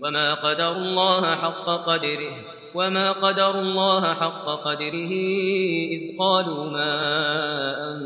وما قدر الله حق قدره وما قدر الله حق قدره إذ قالوا ما أنزل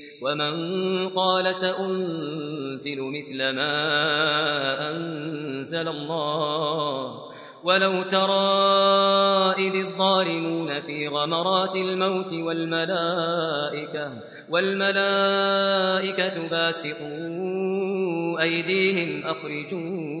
ومن قال سأنزل مثل ما أنزل الله ولو ترى إذ الظالمون في غمرات الموت والملائكة والملائكة باسقوا أيديهم أخرجوا